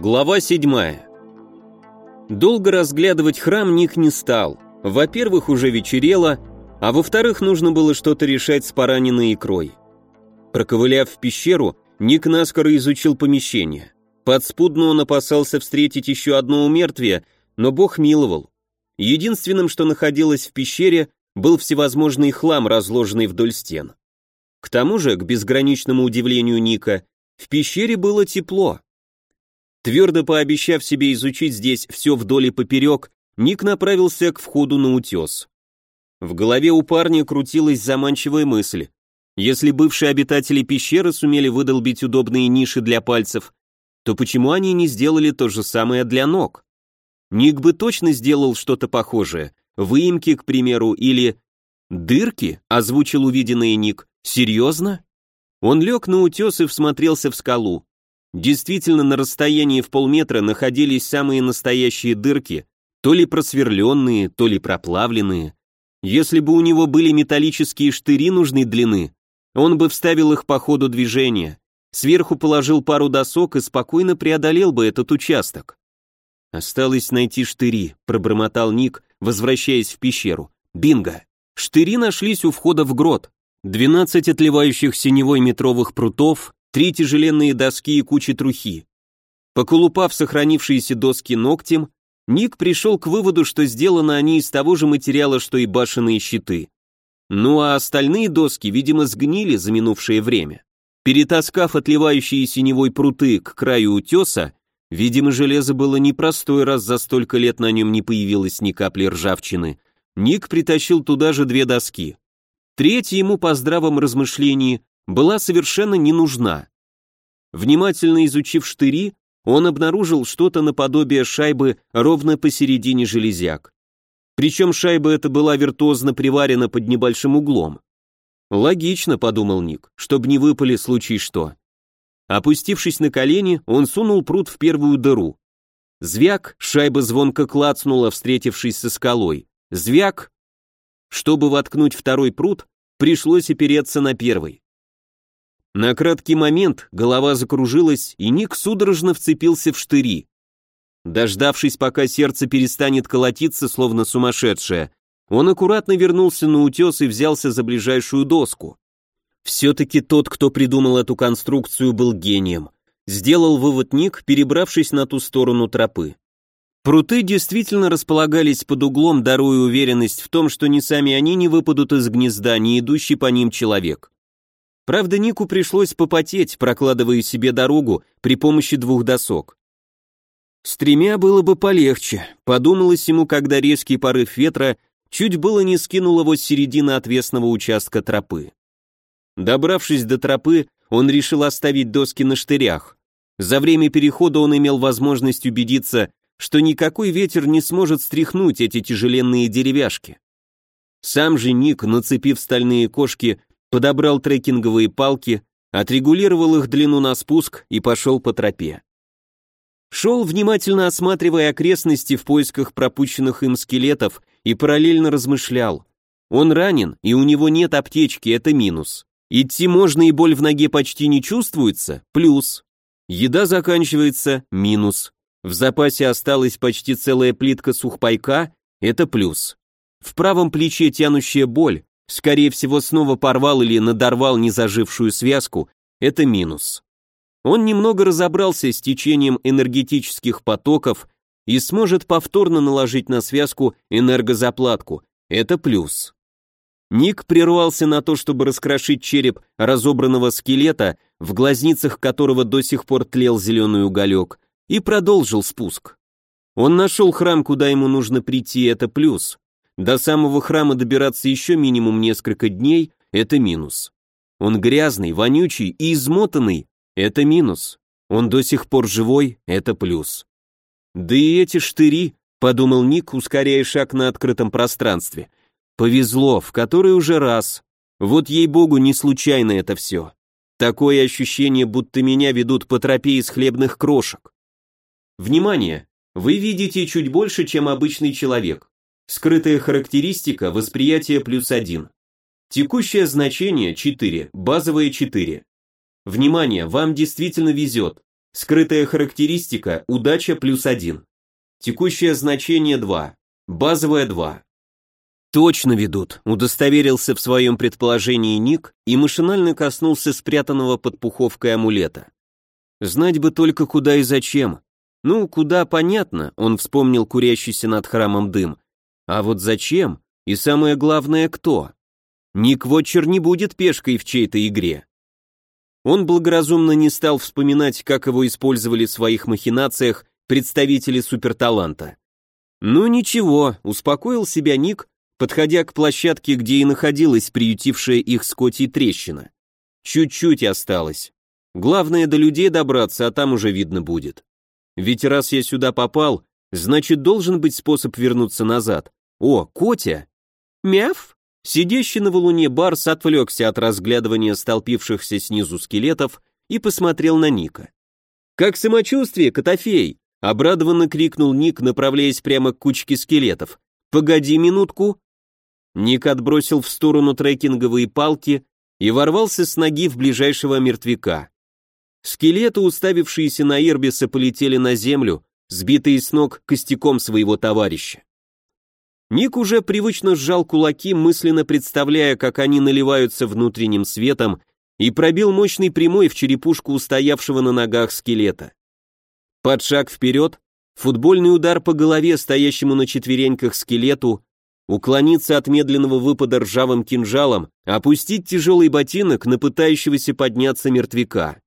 Глава 7. Долго разглядывать храм Ник не стал. Во-первых, уже вечерело, а во-вторых, нужно было что-то решать с пораненной икрой. Проковыляв в пещеру, Ник наскоро изучил помещение. Подспудно он опасался встретить еще одно умертвие, но бог миловал. Единственным, что находилось в пещере, был всевозможный хлам, разложенный вдоль стен. К тому же, к безграничному удивлению Ника, в пещере было тепло. Твердо пообещав себе изучить здесь все вдоль и поперек, Ник направился к входу на утес. В голове у парня крутилась заманчивая мысль. Если бывшие обитатели пещеры сумели выдолбить удобные ниши для пальцев, то почему они не сделали то же самое для ног? Ник бы точно сделал что-то похожее. Выемки, к примеру, или... «Дырки?» — озвучил увиденный Ник. «Серьезно?» Он лег на утес и всмотрелся в скалу. Действительно, на расстоянии в полметра находились самые настоящие дырки, то ли просверленные, то ли проплавленные. Если бы у него были металлические штыри нужной длины, он бы вставил их по ходу движения, сверху положил пару досок и спокойно преодолел бы этот участок. «Осталось найти штыри», — пробормотал Ник, возвращаясь в пещеру. «Бинго!» Штыри нашлись у входа в грот. Двенадцать отливающих синевой метровых прутов, три тяжеленные доски и куча трухи. Поколупав сохранившиеся доски ногтем, Ник пришел к выводу, что сделаны они из того же материала, что и башенные щиты. Ну а остальные доски, видимо, сгнили за минувшее время. Перетаскав отливающие синевой пруты к краю утеса, видимо, железо было непростой, раз за столько лет на нем не появилось ни капли ржавчины, Ник притащил туда же две доски. Третья ему по здравом размышлении была совершенно не нужна. Внимательно изучив штыри, он обнаружил что-то наподобие шайбы ровно посередине железяк. Причем шайба эта была виртуозно приварена под небольшим углом. Логично, подумал Ник, чтобы не выпали случай что. Опустившись на колени, он сунул пруд в первую дыру. Звяк, шайба звонко клацнула, встретившись со скалой. Звяк. Чтобы воткнуть второй пруд, пришлось опереться на первый. На краткий момент голова закружилась, и Ник судорожно вцепился в штыри. Дождавшись, пока сердце перестанет колотиться, словно сумасшедшее, он аккуратно вернулся на утес и взялся за ближайшую доску. Все-таки тот, кто придумал эту конструкцию, был гением. Сделал вывод Ник, перебравшись на ту сторону тропы. Пруты действительно располагались под углом, даруя уверенность в том, что ни сами они не выпадут из гнезда, ни идущий по ним человек. Правда, Нику пришлось попотеть, прокладывая себе дорогу при помощи двух досок. С тремя было бы полегче, подумалось ему, когда резкий порыв ветра чуть было не скинул его с середины отвесного участка тропы. Добравшись до тропы, он решил оставить доски на штырях. За время перехода он имел возможность убедиться, что никакой ветер не сможет стряхнуть эти тяжеленные деревяшки. Сам же Ник, нацепив стальные кошки, подобрал трекинговые палки, отрегулировал их длину на спуск и пошел по тропе. Шел, внимательно осматривая окрестности в поисках пропущенных им скелетов и параллельно размышлял. Он ранен, и у него нет аптечки, это минус. Идти можно и боль в ноге почти не чувствуется, плюс. Еда заканчивается, минус. В запасе осталась почти целая плитка сухпайка, это плюс. В правом плече тянущая боль, скорее всего, снова порвал или надорвал незажившую связку, это минус. Он немного разобрался с течением энергетических потоков и сможет повторно наложить на связку энергозаплатку, это плюс. Ник прервался на то, чтобы раскрошить череп разобранного скелета, в глазницах которого до сих пор тлел зеленый уголек, и продолжил спуск. Он нашел храм, куда ему нужно прийти, это плюс. До самого храма добираться еще минимум несколько дней – это минус. Он грязный, вонючий и измотанный – это минус. Он до сих пор живой – это плюс. Да и эти штыри, подумал Ник, ускоряя шаг на открытом пространстве. Повезло, в который уже раз. Вот ей-богу, не случайно это все. Такое ощущение, будто меня ведут по тропе из хлебных крошек. Внимание! Вы видите чуть больше, чем обычный человек. Скрытая характеристика восприятие плюс 1. Текущее значение 4, базовое 4. Внимание, вам действительно везет. Скрытая характеристика – удача плюс 1. Текущее значение 2. Базовое 2. Точно ведут, удостоверился в своем предположении Ник и машинально коснулся спрятанного под пуховкой амулета. Знать бы только куда и зачем. Ну, куда понятно, он вспомнил курящийся над храмом дым. А вот зачем? И самое главное, кто? Ник Вотчер не будет пешкой в чьей-то игре. Он благоразумно не стал вспоминать, как его использовали в своих махинациях представители суперталанта. Ну ничего, успокоил себя Ник, подходя к площадке, где и находилась приютившая их Скотти трещина. Чуть-чуть осталось. Главное до людей добраться, а там уже видно будет. Ведь раз я сюда попал, значит должен быть способ вернуться назад. О, Котя! Мяв! Сидящий на валуне Барс отвлекся от разглядывания столпившихся снизу скелетов и посмотрел на Ника. «Как самочувствие, Котофей?» — обрадованно крикнул Ник, направляясь прямо к кучке скелетов. «Погоди минутку!» Ник отбросил в сторону трекинговые палки и ворвался с ноги в ближайшего мертвяка. Скелеты, уставившиеся на Ирбиса, полетели на землю, сбитые с ног костяком своего товарища. Ник уже привычно сжал кулаки, мысленно представляя, как они наливаются внутренним светом, и пробил мощный прямой в черепушку устоявшего на ногах скелета. Под шаг вперед, футбольный удар по голове стоящему на четвереньках скелету, уклониться от медленного выпада ржавым кинжалом, опустить тяжелый ботинок на пытающегося подняться мертвяка.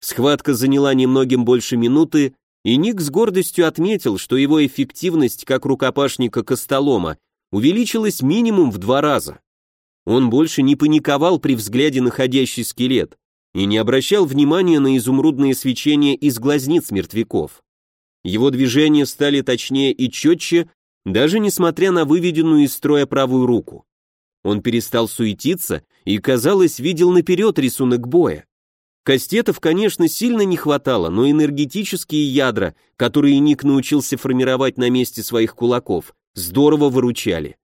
Схватка заняла немногим больше минуты, и Ник с гордостью отметил, что его эффективность как рукопашника-костолома увеличилась минимум в два раза. Он больше не паниковал при взгляде на ходящий скелет и не обращал внимания на изумрудные свечения из глазниц мертвяков. Его движения стали точнее и четче, даже несмотря на выведенную из строя правую руку. Он перестал суетиться и, казалось, видел наперед рисунок боя. Кастетов, конечно, сильно не хватало, но энергетические ядра, которые Ник научился формировать на месте своих кулаков, здорово выручали.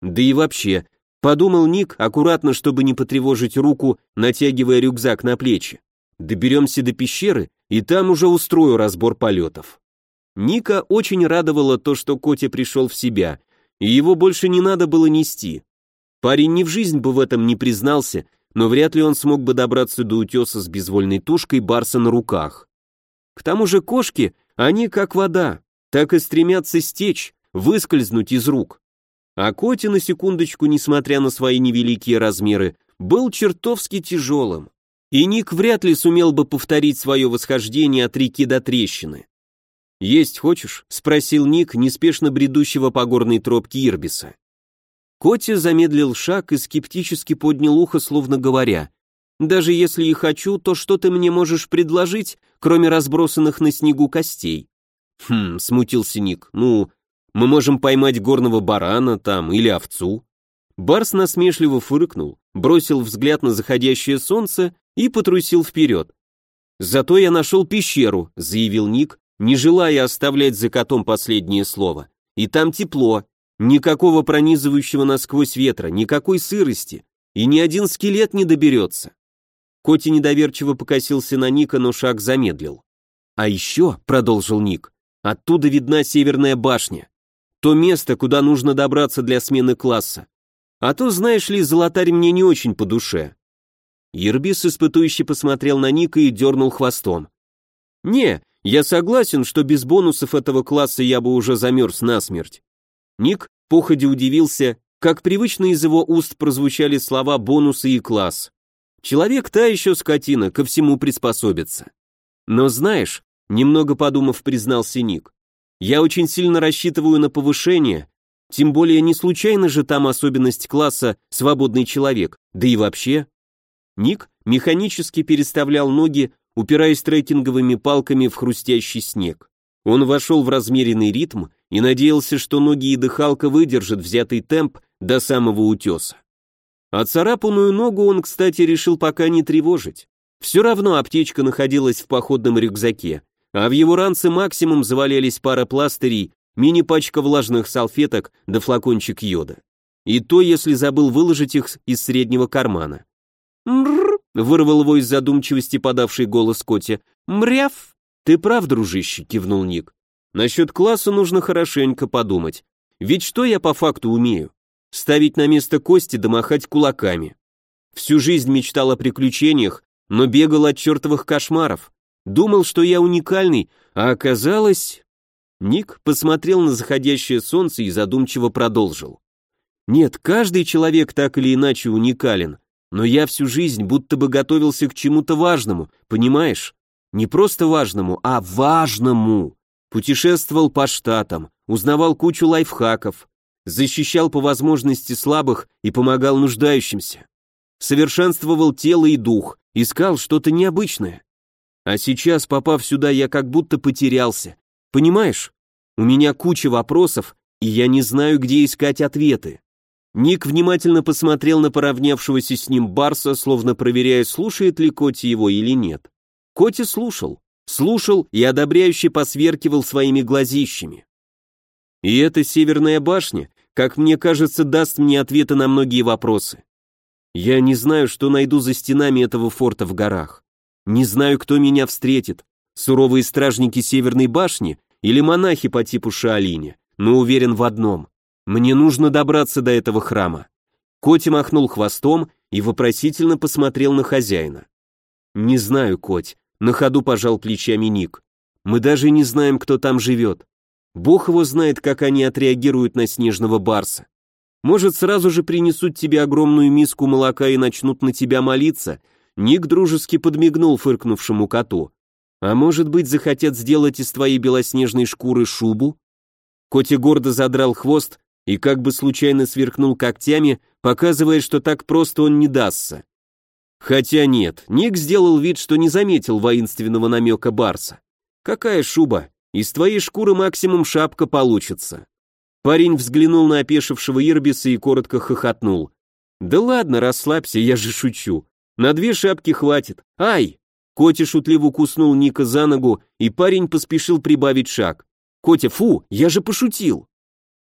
Да и вообще, подумал Ник, аккуратно, чтобы не потревожить руку, натягивая рюкзак на плечи. Доберемся до пещеры, и там уже устрою разбор полетов. Ника очень радовало то, что Котя пришел в себя, и его больше не надо было нести. Парень ни в жизнь бы в этом не признался, но вряд ли он смог бы добраться до утеса с безвольной тушкой барса на руках. К тому же кошки, они как вода, так и стремятся стечь, выскользнуть из рук. А Коти, на секундочку, несмотря на свои невеликие размеры, был чертовски тяжелым. И Ник вряд ли сумел бы повторить свое восхождение от реки до трещины. «Есть хочешь?» — спросил Ник, неспешно бредущего по горной тропке Ирбиса. Котя замедлил шаг и скептически поднял ухо, словно говоря, «Даже если и хочу, то что ты мне можешь предложить, кроме разбросанных на снегу костей?» «Хм», — смутился Ник, «ну, мы можем поймать горного барана там или овцу». Барс насмешливо фыркнул, бросил взгляд на заходящее солнце и потрусил вперед. «Зато я нашел пещеру», — заявил Ник, не желая оставлять за котом последнее слово. «И там тепло, Никакого пронизывающего насквозь ветра, никакой сырости, и ни один скелет не доберется. Коти недоверчиво покосился на Ника, но шаг замедлил. «А еще», — продолжил Ник, — «оттуда видна северная башня. То место, куда нужно добраться для смены класса. А то, знаешь ли, золотарь мне не очень по душе». Ербис испытующе посмотрел на Ника и дернул хвостом. «Не, я согласен, что без бонусов этого класса я бы уже замерз насмерть. Ник походе удивился, как привычно из его уст прозвучали слова «бонусы» и «класс». Человек та еще скотина, ко всему приспособится. Но знаешь, немного подумав, признался Ник, я очень сильно рассчитываю на повышение, тем более не случайно же там особенность класса «свободный человек», да и вообще. Ник механически переставлял ноги, упираясь трекинговыми палками в хрустящий снег. Он вошел в размеренный ритм и надеялся, что ноги и дыхалка выдержат взятый темп до самого утеса. А царапанную ногу он, кстати, решил пока не тревожить. Все равно аптечка находилась в походном рюкзаке, а в его ранце максимум завалялись пара пластырей, мини-пачка влажных салфеток да флакончик йода. И то, если забыл выложить их из среднего кармана. «Мрррр!» — вырвал его из задумчивости подавший голос Коти. «Мряв!» «Ты прав, дружище», — кивнул Ник. «Насчет класса нужно хорошенько подумать. Ведь что я по факту умею? Ставить на место кости да махать кулаками. Всю жизнь мечтал о приключениях, но бегал от чертовых кошмаров. Думал, что я уникальный, а оказалось... Ник посмотрел на заходящее солнце и задумчиво продолжил. Нет, каждый человек так или иначе уникален, но я всю жизнь будто бы готовился к чему-то важному, понимаешь? Не просто важному, а важному. Путешествовал по штатам, узнавал кучу лайфхаков, защищал по возможности слабых и помогал нуждающимся. Совершенствовал тело и дух, искал что-то необычное. А сейчас, попав сюда, я как будто потерялся. Понимаешь? У меня куча вопросов, и я не знаю, где искать ответы. Ник внимательно посмотрел на поравнявшегося с ним Барса, словно проверяя, слушает ли Коти его или нет. Коти слушал, слушал и одобряюще посверкивал своими глазищами. И эта северная башня, как мне кажется, даст мне ответы на многие вопросы. Я не знаю, что найду за стенами этого форта в горах. Не знаю, кто меня встретит, суровые стражники Северной башни или монахи по типу Шаолиня, но уверен в одном. Мне нужно добраться до этого храма. Коти махнул хвостом и вопросительно посмотрел на хозяина. Не знаю, Коть, на ходу пожал плечами Ник. Мы даже не знаем, кто там живет. Бог его знает, как они отреагируют на снежного барса. Может, сразу же принесут тебе огромную миску молока и начнут на тебя молиться? Ник дружески подмигнул фыркнувшему коту. А может быть, захотят сделать из твоей белоснежной шкуры шубу? Коти гордо задрал хвост и как бы случайно сверкнул когтями, показывая, что так просто он не дастся. Хотя нет, Ник сделал вид, что не заметил воинственного намека Барса. Какая шуба? Из твоей шкуры максимум шапка получится. Парень взглянул на опешившего Ирбиса и коротко хохотнул. Да ладно, расслабься, я же шучу. На две шапки хватит. Ай! Котя шутливо куснул Ника за ногу, и парень поспешил прибавить шаг. Котя, фу, я же пошутил.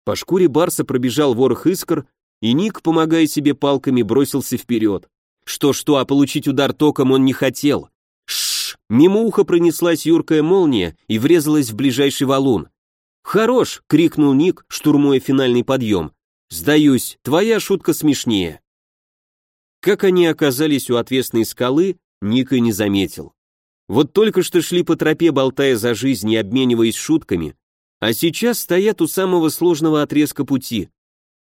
По шкуре барса пробежал ворох искр, и Ник, помогая себе палками, бросился вперед. Что-что, а получить удар током он не хотел. Шш! Мимо уха пронеслась юркая молния и врезалась в ближайший валун. «Хорош!» — крикнул Ник, штурмуя финальный подъем. «Сдаюсь, твоя шутка смешнее». Как они оказались у отвесной скалы, Ник и не заметил. Вот только что шли по тропе, болтая за жизнь и обмениваясь шутками, а сейчас стоят у самого сложного отрезка пути.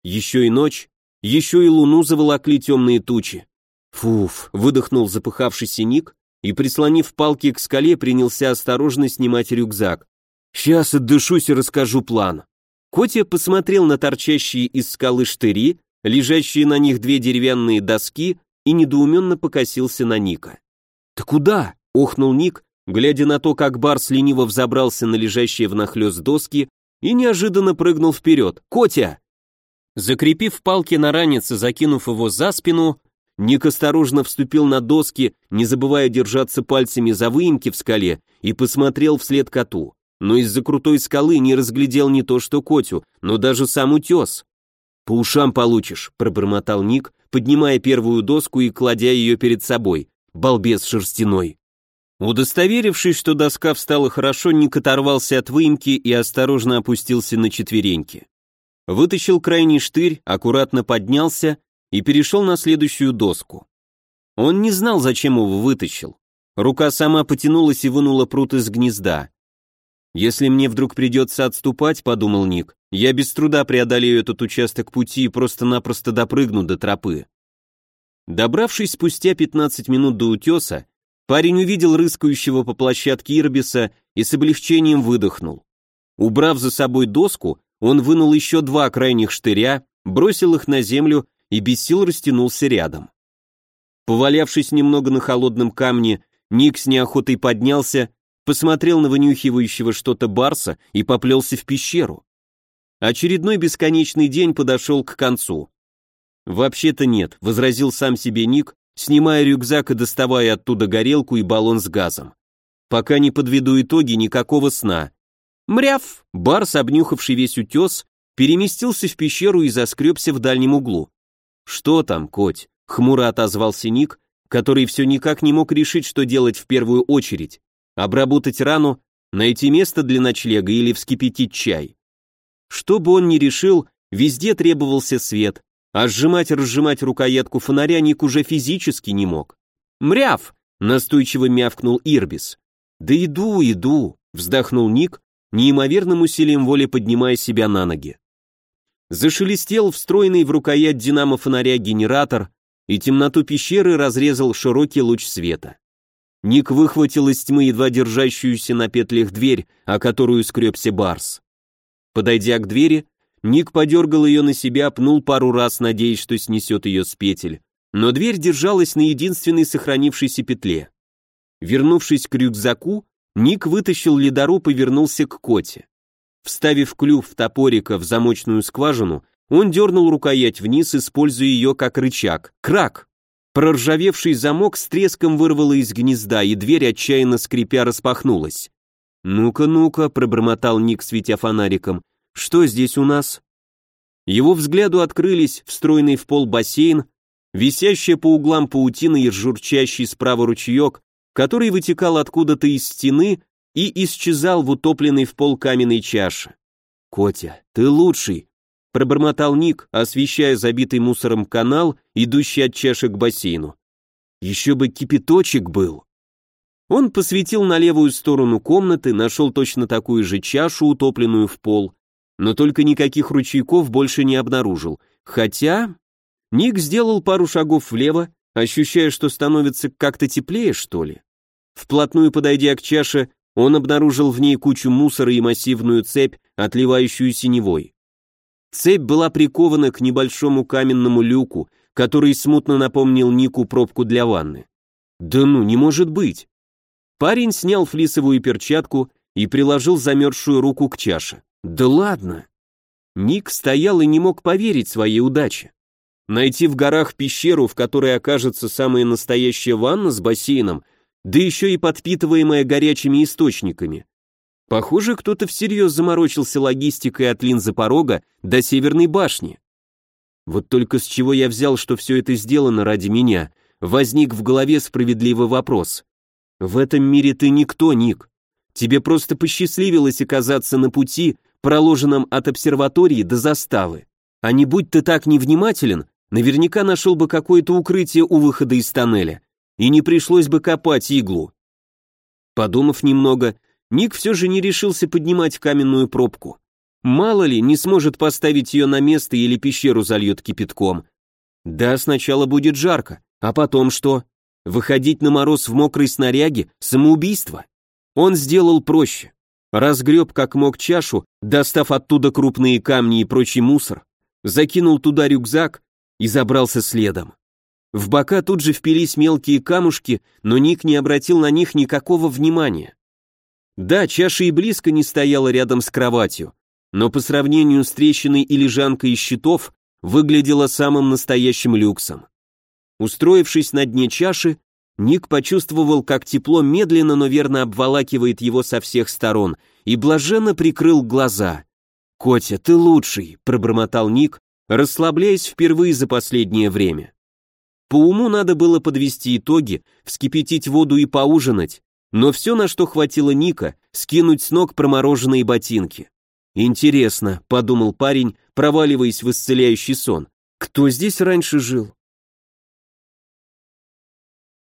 Еще и ночь, еще и луну заволокли темные тучи. Фуф, выдохнул запыхавшийся Ник и, прислонив палки к скале, принялся осторожно снимать рюкзак. Сейчас отдышусь и расскажу план. Котя посмотрел на торчащие из скалы штыри, лежащие на них две деревянные доски, и недоуменно покосился на Ника. «Ты куда?» — охнул Ник, глядя на то, как Барс лениво взобрался на лежащие внахлёст доски и неожиданно прыгнул вперед. «Котя!» Закрепив палки на ранец и закинув его за спину, Ник осторожно вступил на доски, не забывая держаться пальцами за выемки в скале, и посмотрел вслед коту. Но из-за крутой скалы не разглядел не то что Котю, но даже сам утес. «По ушам получишь», — пробормотал Ник, поднимая первую доску и кладя ее перед собой. «Балбес шерстяной». Удостоверившись, что доска встала хорошо, Ник оторвался от выемки и осторожно опустился на четвереньки. Вытащил крайний штырь, аккуратно поднялся и перешел на следующую доску. Он не знал, зачем его вытащил. Рука сама потянулась и вынула прут из гнезда. «Если мне вдруг придется отступать», — подумал Ник, «я без труда преодолею этот участок пути и просто-напросто допрыгну до тропы». Добравшись спустя 15 минут до утеса, Парень увидел рыскающего по площадке Ирбиса и с облегчением выдохнул. Убрав за собой доску, он вынул еще два крайних штыря, бросил их на землю и без сил растянулся рядом. Повалявшись немного на холодном камне, Ник с неохотой поднялся, посмотрел на вынюхивающего что-то барса и поплелся в пещеру. Очередной бесконечный день подошел к концу. «Вообще-то нет», — возразил сам себе Ник, снимая рюкзак и доставая оттуда горелку и баллон с газом. Пока не подведу итоги, никакого сна. Мряв! Барс, обнюхавший весь утес, переместился в пещеру и заскребся в дальнем углу. «Что там, коть?» — хмуро отозвался Ник, который все никак не мог решить, что делать в первую очередь. обработать рану, найти место для ночлега или вскипятить чай. Что бы он ни решил, везде требовался свет, а сжимать и разжимать рукоятку фонаря Ник уже физически не мог. «Мряв!» — настойчиво мявкнул Ирбис. «Да иду, иду!» — вздохнул Ник, неимоверным усилием воли поднимая себя на ноги. Зашелестел встроенный в рукоять динамо фонаря генератор, и темноту пещеры разрезал широкий луч света. Ник выхватил из тьмы едва держащуюся на петлях дверь, о которую скребся Барс. Подойдя к двери, Ник подергал ее на себя, пнул пару раз, надеясь, что снесет ее с петель, но дверь держалась на единственной сохранившейся петле. Вернувшись к рюкзаку, Ник вытащил ледоруб и вернулся к коте. Вставив клюв топорика в замочную скважину, он дернул рукоять вниз, используя ее как рычаг. Крак! Проржавевший замок с треском вырвало из гнезда, и дверь, отчаянно скрипя, распахнулась. «Ну-ка, ну-ка», — пробормотал Ник, светя фонариком, — «что здесь у нас?» Его взгляду открылись встроенный в пол бассейн, висящая по углам паутина и журчащий справа ручеек, который вытекал откуда-то из стены и исчезал в утопленной в пол каменной чаше. «Котя, ты лучший!» — пробормотал Ник, освещая забитый мусором канал, идущий от чаши к бассейну. «Еще бы кипяточек был!» Он посветил на левую сторону комнаты, нашел точно такую же чашу, утопленную в пол, но только никаких ручейков больше не обнаружил. Хотя... Ник сделал пару шагов влево, ощущая, что становится как-то теплее, что ли. Вплотную подойдя к чаше, он обнаружил в ней кучу мусора и массивную цепь, отливающую синевой. Цепь была прикована к небольшому каменному люку, который смутно напомнил Нику пробку для ванны. Да ну, не может быть. Парень снял флисовую перчатку и приложил замерзшую руку к чаше. Да ладно. Ник стоял и не мог поверить своей удаче. Найти в горах пещеру, в которой окажется самая настоящая ванна с бассейном – да еще и подпитываемая горячими источниками. Похоже, кто-то всерьез заморочился логистикой от линзы порога до Северной башни. Вот только с чего я взял, что все это сделано ради меня, возник в голове справедливый вопрос. В этом мире ты никто, Ник. Тебе просто посчастливилось оказаться на пути, проложенном от обсерватории до заставы. А не будь ты так невнимателен, наверняка нашел бы какое-то укрытие у выхода из тоннеля и не пришлось бы копать иглу. Подумав немного, Ник все же не решился поднимать каменную пробку. Мало ли, не сможет поставить ее на место или пещеру зальет кипятком. Да, сначала будет жарко, а потом что? Выходить на мороз в мокрой снаряге – самоубийство. Он сделал проще. Разгреб как мог чашу, достав оттуда крупные камни и прочий мусор, закинул туда рюкзак и забрался следом. В бока тут же впились мелкие камушки, но Ник не обратил на них никакого внимания. Да, чаша и близко не стояла рядом с кроватью, но по сравнению с трещиной и лежанкой из щитов выглядела самым настоящим люксом. Устроившись на дне чаши, Ник почувствовал, как тепло медленно, но верно обволакивает его со всех сторон, и блаженно прикрыл глаза. «Котя, ты лучший», — пробормотал Ник, расслабляясь впервые за последнее время. По уму надо было подвести итоги, вскипятить воду и поужинать, но все, на что хватило Ника, скинуть с ног промороженные ботинки. «Интересно», — подумал парень, проваливаясь в исцеляющий сон, «кто здесь раньше жил?»